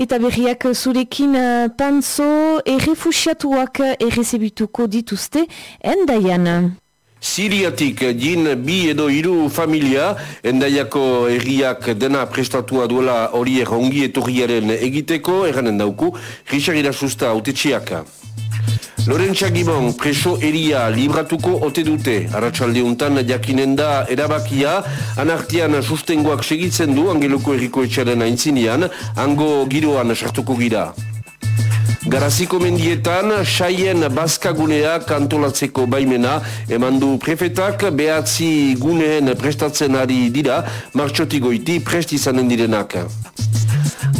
Eta berriak zurekin uh, panzo errefusiatuak errezebituko dituzte endaian. Siriatik din bi edo hiru familia, endaiako erriak dena prestatua duela hori errongi etorriaren egiteko, eranen dauku, Richard Irasusta autetxiak. Lorentza Gibon preso eria libratuko ote dute, arratsalde untan jakinen da erabakia, anartian sustengoak segitzen du, angeluko erriko etxaren aintzinean, ango giroan sartuko gira. Garaziko mendietan, saien bazkagunea kantolatzeko baimena, eman du prefetak. Behatzi guneen prestatzen ari dira, martxotigoiti prest izanen direnak.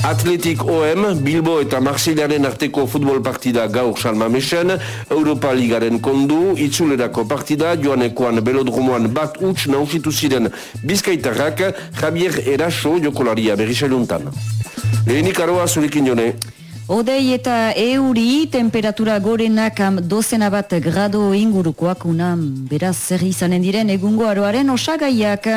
Atletik OM, Bilbo eta Marseillaren arteko futbol partida gaur salmamesen, Europa Ligaren kondu, itzulerako partida, joanekoan belodromoan bat utx nausitu ziren bizkaitarrak, Javier Eraso jokolaria berrisailuntan. Lehenik aroa zurekin jone. Odei eta euri temperatura gorenak dozena bat grado ingurukoak unam beraz zer izanen diren egungo aroaren osagaiak.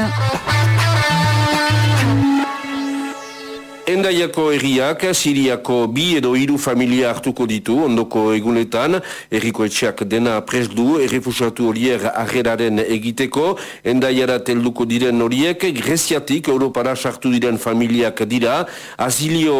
Endaiako erriak, Siriako bi edo hiru familia hartuko ditu, ondoko egunetan, erriko etxeak dena presdu, errefusatu horiek ageraren egiteko, endaiara telduko diren horiek, Greziatik, Europara sartu diren familiak dira, azilio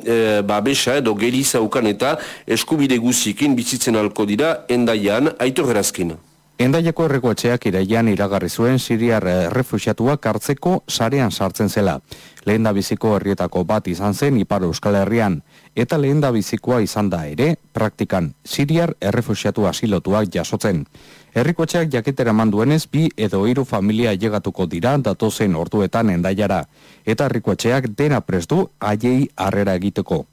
e, babesa edo geriza ukan eta eskubide guzikin bizitzen alko dira, endaian, aitor gerazkin. Endaiako errekoetxeak iraian iragarri zuen Siriar refusiatuak hartzeko sarean sartzen zela. Lehen biziko herrietako bat izan zen Ipar Euskal Herrian, eta lehen bizikoa izan da ere, praktikan, Siriar errefusiatu asilotuak jasotzen. Herrikoetxeak jaketera manduenez bi edo hiru familia llegatuko dira datozen orduetan endaiara, eta herrikoetxeak dena prestu haiei harrera egiteko.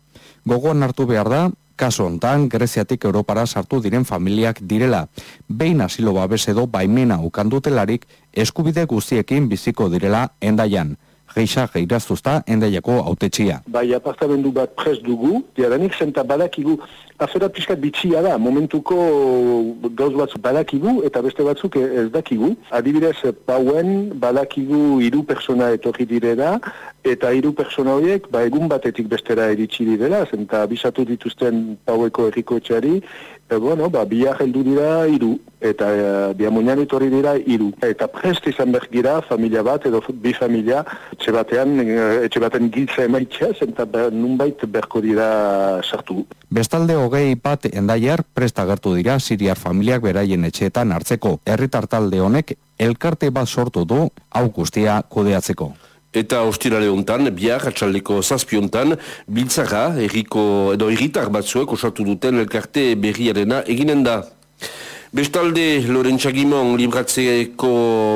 Gogoan hartu behar da, Kaso hontan, Greziatik Europara sartu diren familiak direla. Behin asilo babes edo baimena ukandutelarik eskubide guztiekin biziko direla endaian. Geixa geiraztuzta endaiako autetxia. Bai, apartamendu bat prez dugu, diadanik zenta badakigu, afera pixkat bitxia da, momentuko gauz batzuk badakigu eta beste batzuk ez dakigu. Adibidez, pauen badakigu hiru persona etorri direla, eta hiru persona horiek ba, egun batetik bestera eritsi direla, zenta bisatu dituzten paueko erriko etxari, e, bueno, ba, biak heldu dira hiru eta e, biamunian etorri dira hiru. Eta prest izan behar gira, familia bat edo bi familia, etxe batean, e, etxe baten giltza emaitzea, zenta nunbait berko dira sartu. Bestalde hogei bat endaiar prest agertu dira Siriar familiak beraien etxeetan hartzeko. Herritar talde honek elkarte bat sortu du hau guztia kudeatzeko. Eta ostirale hontan, biar atxaldeko zazpiontan, biltzara, erriko, edo erritar batzuek osatu duten elkarte berriarena eginen da. Bestalde, Lorentzagimon libratzeko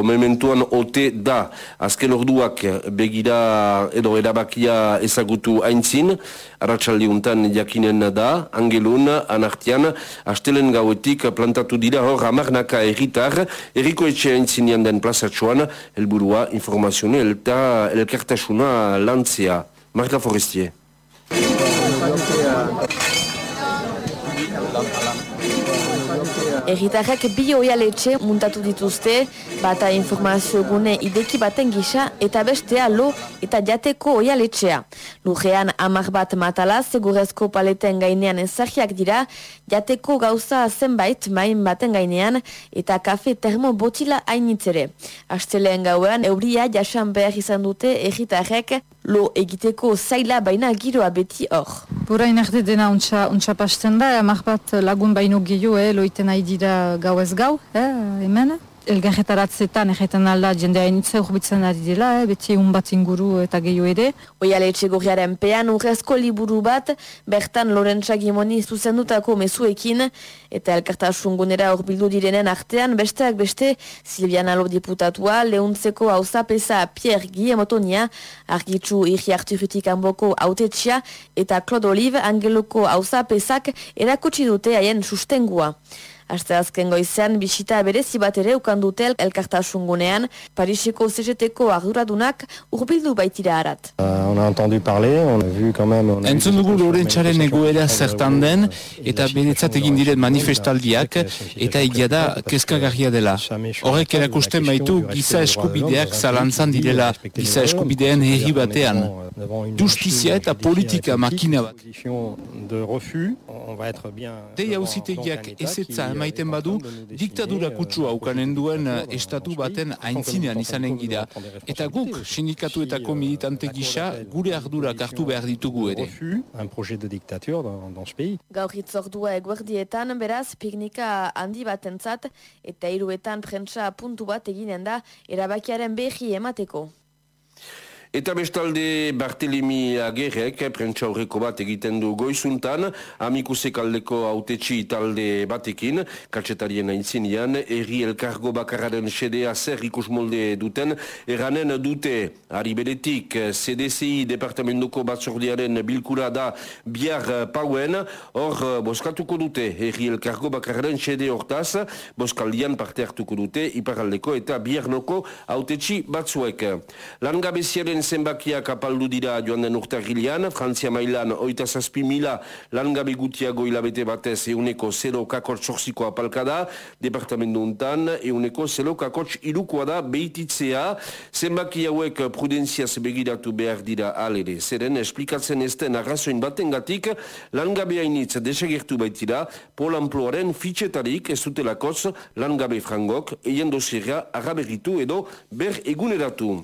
mementuan ote da, azken orduak begira edo erabakia ezagutu haintzin, arratsalde untan jakinen da, angelun, anartian, astelen gauetik plantatu dira hor amarnaka erritar, erriko etxe haintzinean den plazatxoan, helburua, informazionel eta elkartasuna lantzea. Marta Forestier. Erritarrak bi oialetxe muntatu dituzte, bata informazio gune ideki baten gisa eta bestea lo eta jateko oialetxea. Lujean amar bat matala segurezko paleten gainean ezagiak dira, jateko gauza zenbait main baten gainean eta kafe termo botila hainitzere. Asteleen gauean euria jasan behar izan dute erritarrek lo egiteko zaila baina giroa beti hor. Burain arte dena untsa, untsa pasten da, amak bat lagun baino gehiago, eh, loiten nahi dira gau ez gau, eh, hemen elgarretaratzetan egiten alda jendea initza urbitzen ari dela, eh, beti egun bat inguru eta gehiago ere. Oiale etxegorriaren pean urrezko liburu bat, bertan Lorentza Gimoni zuzendutako mezuekin, eta elkartasungunera bildu direnen artean, besteak beste Silviana Lo diputatua, lehuntzeko hauzapesa Pierre Guillemotonia, argitzu irri harturutik anboko autetxia, eta Claude Olive angeloko hauzapesak erakutsi dute haien sustengua. Aste azken goizean bisita berezi bat ere ukandute elkartasungunean Pariseko CGT-ko arduradunak urbildu baitira harat. Uh, on a entendu parler, on a vu quand même... Entzun dugu Lorentxaren egoera zertan den eta beretzat egin diren manifestaldiak eta egia da kezkagarria dela. Horrek erakusten baitu giza eskubideak zalantzan direla giza eskubideen herri batean. Justizia eta politika makina bat. Dei hausitegiak ezetza emaiten badu, diktadura kutsua ukanen duen estatu baten aintzinean izanen gira. Eta guk, sindikatuetako militante gisa, gure ardurak hartu behar ditugu ere. Gaur hitzordua eguerdietan, beraz, piknika handi batentzat eta hiruetan prentsa puntu bat eginen da erabakiaren behi emateko. Eta bestalde Bartelemi Agerek, prentsa horreko bat egiten du goizuntan, amikusek aldeko autetxi talde batekin, katsetarien aintzinean, erri elkargo bakararen sedea zer ikus molde duten, eranen dute, ari beretik, CDCI Departamentuko batzordiaren bilkura da biar pauen, hor boskatuko dute, erri elkargo bakararen sede hortaz, boskaldian parte hartuko dute, iparaldeko eta biarnoko autetxi batzuek. Langabeziaren zenbakiak apaldu dira joan den urtagilean, Frantzia mailan oita zazpi mila langabe gutiago hilabete batez euneko 0 kakotx sorziko apalka da, departamentu untan euneko 0 kakotx irukoa da behititzea, zenbaki hauek prudenziaz begiratu behar dira alere. Zeren, esplikatzen ez den arrazoin baten gatik, langabe hainitz desegertu baitira, pol amploaren fitxetarik ez dutelakoz langabe frangok, eien dosierra araberitu edo ber eguneratu.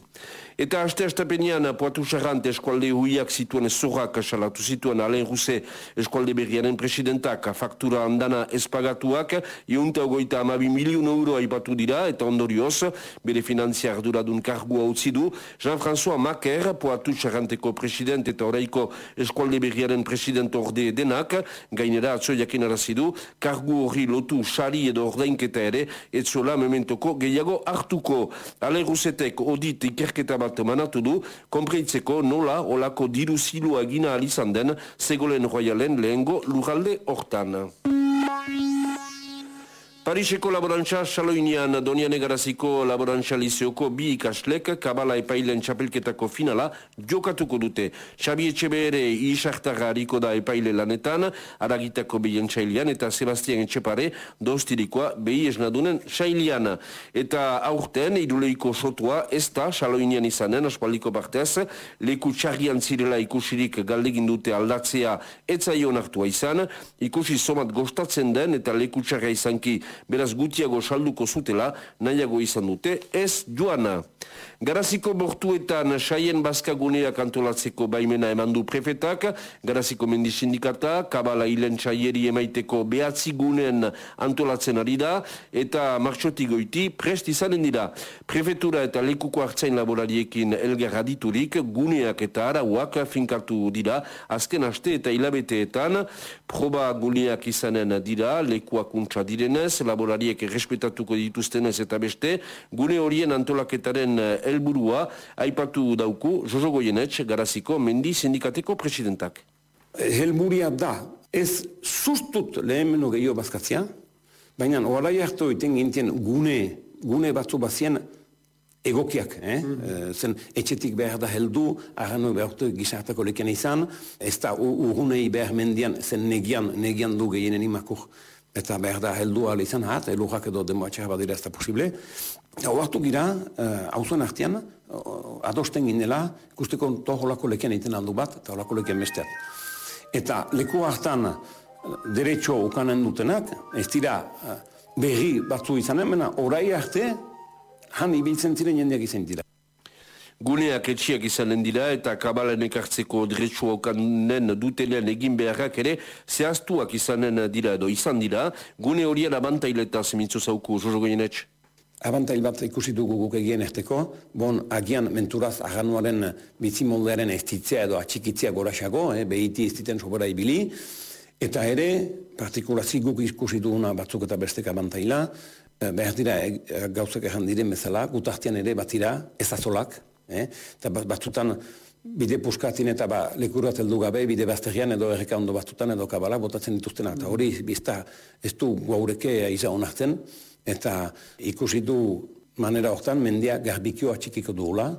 Eta aste astapenean poatu sarrant eskualde huiak zituen zorrak salatu zituen. Alain Ruse eskualde berriaren presidentak. Faktura andana espagatuak iunta ogoita amabi miliun euro aipatu dira. Eta ondorioz bere finanziar duradun kargua utzi du Jean-François Maker poatu sarranteko president eta oraiko eskualde berriaren president orde denak. Gainera atzo jakin arazidu kargu hori lotu sari edo ordainketa ere etzola mementoko gehiago hartuko. Alain Rusetek odit ikerketa bat manatu du, konpreitzeko nola olako diru zilua egina alizan den Segolen Royalen lehengo lugalde hortan. Pariseko laborantza saloinean Donian Egaraziko laborantza liseoko bi ikaslek kabala epailen txapelketako finala jokatuko dute. Xabi Etxebere isartara hariko da epaile lanetan, aragitako behien txailian eta Sebastian Etxepare dostirikoa behi esnadunen txailian. Eta aurten iduleiko sotua ez da saloinean izanen aspaliko partez, leku txarrian zirela ikusirik galdegin dute aldatzea etzaio hartua izan, ikusi somat gostatzen den eta leku txarra izanki beraz gutiago salduko zutela, nahiago izan dute, ez joana. Garaziko bortuetan saien bazkaguneak antolatzeko baimena eman du prefetak, Garaziko mendisindikata, kabala hilen saieri emaiteko behatzi gunen antolatzen ari da, eta martxotik goiti prest izanen dira. Prefetura eta lekuko hartzain laborariekin elgar aditurik, guneak eta arauak finkatu dira, azken aste eta hilabeteetan, proba guneak izanen dira, lekuak untsa direnez, laborariek errespetatuko dituztenez eta beste, gune horien antolaketaren helburua aipatu dauku Jojo Goyenetx garaziko mendi sindikateko presidentak. Helburia da, ez sustut lehen menu gehiago bazkatzia, baina horai hartu iten gintien gune, gune batzu bazien egokiak, eh? Mm. zen etxetik behar da heldu, arrano behar du gizartako leken izan, ez da urunei behar mendian, zen negian, negian du gehienen imakur, eta behar da heldu ala izan hat, elurrak edo demoa txar badira ez da posible, Hortu gira, hauzuen uh, artean, uh, adosten ginela, ikusteko toholako leken egiten aldu bat, eta holako leken besteat. Eta leku hartan, derecho ukanen dutenak, ez dira uh, berri batzu izanen, mena orai arte, han ibiltzen ziren jendeak izan dira. Guneak etxiak izanen dira eta kabalen ekartzeko diretsua okanen dutenen egin beharrak ere zehaztuak izanen dira edo izan dira. Gune horien abantaileta zemintzu zauku, Jojo Goyenetx? Abantail bat ikusi dugu guk egien erteko, bon agian menturaz aganuaren bizimoldearen estitzea edo atxikitzea goraxago, eh, behiti ez diten sobera ibili, eta ere, partikulazi guk ikusi duguna batzuk eta bestek abantaila, eh, behar dira eh, gauzak erran diren bezala, gutartian ere batira ezazolak, eh, eta batzutan bide puskatin eta ba, lekurat heldu gabe, bide bazterian edo erreka ondo batzutan edo kabalak botatzen dituztena. Eta hori bizta ez du gaureke aiza onartzen, eta ikusi du manera hortan mendia garbikioa txikiko duela.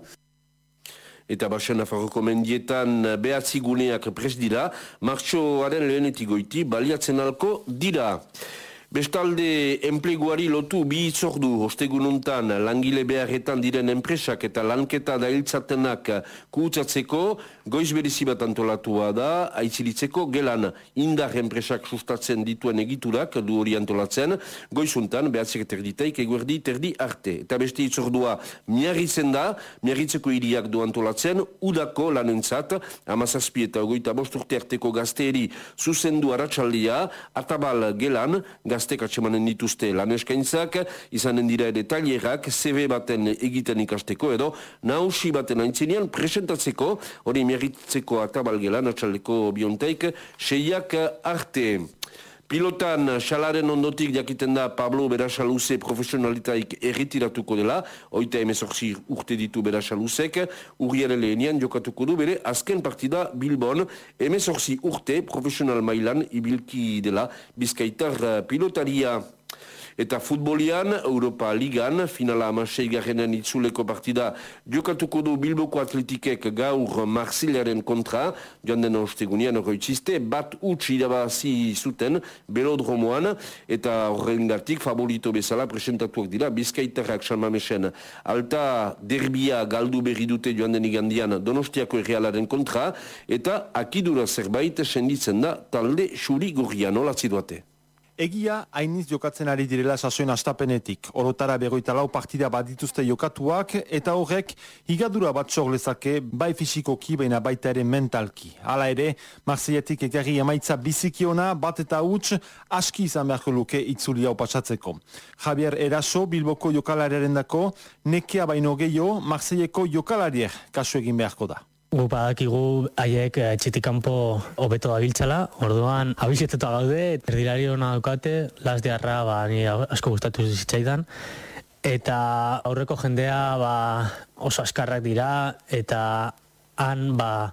Eta Basen Nafarroko mendietan behatzi guneak pres dira, martxoaren lehenetik goiti baliatzen alko dira. Bestalde, enpleguari lotu bi itzordu ostegununtan langile beharretan diren enpresak eta lanketa dailtzatenak kuutzatzeko, goiz berizi bat antolatua da, aitzilitzeko gelan indar enpresak sustatzen dituen egiturak du hori antolatzen, goizuntan behatzik terditaik eguerdi terdi arte. Eta beste itzordua miarritzen da, miarritzeko iriak du antolatzen, udako lanentzat, amazazpi eta ogoita bosturte arteko gazteeri zuzendu aratsaldia, atabal gelan, gaztek atsemanen dituzte lan eskaintzak, izanen dira ere talierak, CV baten egiten ikasteko edo, nausi baten aintzinean presentatzeko, hori miarritzeko atabalgelan, atxaldeko biontaik, seiak arte. Pilotan, xalaren ondotik jakiten da Pablo Berasaluze profesionalitaik erretiratuko dela, oita emezorzi urte ditu Berasaluzek, urriare lehenian jokatuko du bere azken partida Bilbon, emezorzi urte profesional mailan ibilki dela bizkaitar pilotaria. Eta futbolian, Europa Ligan, finala amasei garrenen itzuleko partida, jokatuko du Bilboko Atletikek gaur Marsilaren kontra, joan den ostegunian horretziste, bat utzi irabazi zuten belodromoan, eta horren gartik favorito bezala presentatuak dira, bizkaitarrak salmamesen alta derbia galdu berri dute joan den igandian donostiako errealaren kontra, eta akidura zerbait senditzen da talde xuri gorrian, olatzi duate. Egia hainiz jokatzen ari direla sasoen astapenetik. Orotara begoita lau partida bat dituzte jokatuak eta horrek higadura bat lezake bai fisikoki baina baita ere mentalki. Hala ere, Marseilletik ekarri emaitza bizikiona bat eta huts aski izan beharko luke itzuli hau patsatzeko. Javier Eraso, Bilboko jokalariaren dako, nekea baino gehiago Marseilleko jokalarier kasu egin beharko da. Gu badakigu haiek eh, etxetik kanpo hobeto dabiltzala, orduan abizetetu gaude, erdilari hona dukate, las diarra ba, ni asko gustatu zitzaidan, eta aurreko jendea ba, oso askarrak dira, eta han ba,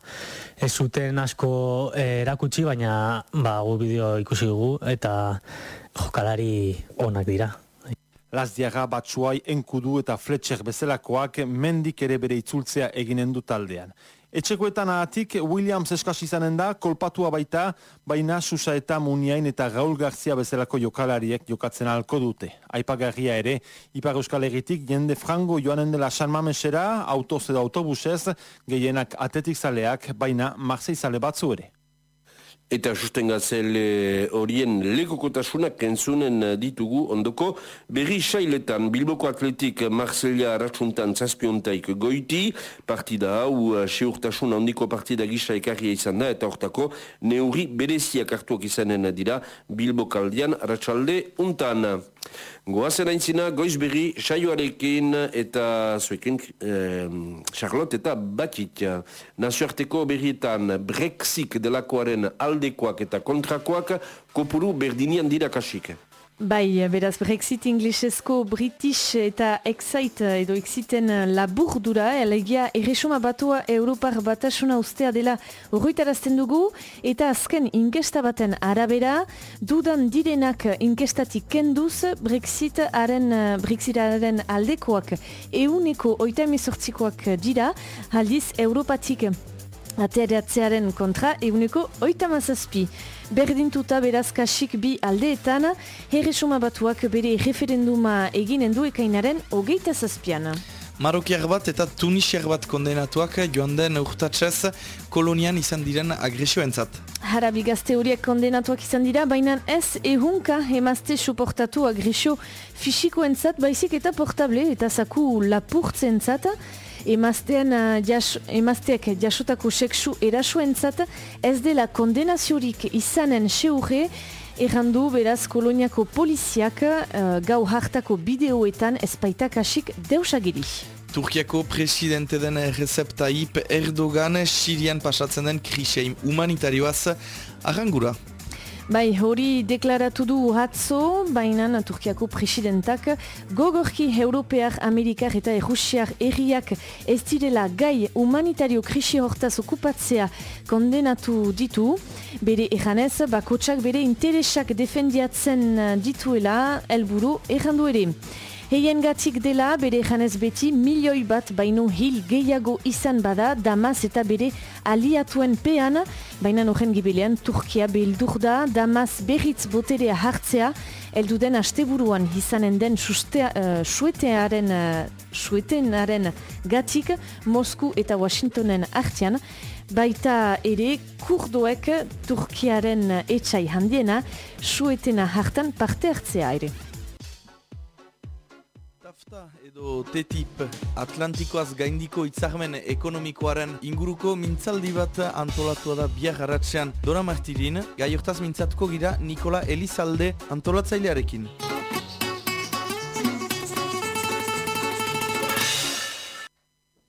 ez zuten asko eh, erakutsi, baina ba, gu bideo ikusi dugu, eta jokalari onak dira. Las diarra batzuai enkudu eta fletxer bezalakoak mendik ere bere itzultzea eginen du taldean. Etxekoetan ahatik Williams eskasi izanen da, kolpatua baita, baina Susa eta Muniain eta Raul Garzia bezalako jokalariek jokatzen alko dute. Aipagarria ere, Ipar Euskal Herritik jende frango joanen dela San Mamesera, autoz edo autobusez, gehienak atetik zaleak, baina Marzei zale batzu ere. Eta justen gazel horien legokotasunak kentzunen ditugu ondoko. Berri sailetan Bilboko Atletik Marselia ratxuntan zazpiontaik goiti. Partida hau seurtasun handiko partida gisa ekarria izan da eta hortako neuri bereziak hartuak izanen dira Bilbo Kaldian ratxalde untan. Goazen aintzina, goiz berri, saioarekin eta zuekin, eh, Charlotte eta Batit. Nazioarteko berrietan Brexit delakoaren aldekoak eta kontrakoak kopuru berdinian dira kasik. Bai, beraz Brexit inglesezko British eta Exit edo Exiten laburdura, elegia erresuma batua Europar batasuna ustea dela horretarazten dugu, eta azken inkesta baten arabera, dudan direnak inkestatik kenduz Brexitaren, Brexitaren aldekoak euneko oita emezortzikoak dira, aldiz Europatik ateratzearen kontra euneko oita mazazpi. Berdintuta beraz kasik bi aldeetan, herresuma batuak bere referenduma eginen du ekainaren hogeita zazpian. Marokiar bat eta Tunisiar bat kondenatuak joan den urtatzez kolonian izan diren agresioentzat. Harabi gazte horiek kondenatuak izan dira, baina ez ehunka emazte suportatu agresio fisikoentzat, baizik eta portable eta zaku lapurtzentzat, emaztean uh, jas, emazteak jasotako seksu erasuentzat ez dela kondenaziorik izanen seurre errandu beraz koloniako poliziak uh, gau hartako bideoetan ezpaitak asik deusagiri. Turkiako presidente den Recep Tayyip Erdogan Sirian pasatzen den kriseim humanitarioaz arrangura. Bai, hori deklaratu du hatzo, baina Turkiako presidentak gogorki europear, amerikar eta errusiar erriak ez direla gai humanitario krisi hortaz okupatzea kondenatu ditu. Bere erranez, bakotsak bere interesak defendiatzen dituela helburu errandu ere. Heien gatik dela, bere janez beti, milioi bat baino hil gehiago izan bada, Damas eta bere aliatuen pean, baina noren gibilean Turkia behildur da, Damas berriz boterea hartzea, elduden asteburuan izanen den uh, suetearen, uh, gatik, Mosku eta Washingtonen artean, baita ere kurdoek Turkiaren etxai handiena, suetena hartan parte hartzea ere. NAFTA edo TTIP Atlantikoaz gaindiko itzarmen ekonomikoaren inguruko mintzaldi bat antolatua da biar garratzean Dora Martirin, gai mintzatuko gira Nikola Elizalde antolatzailearekin.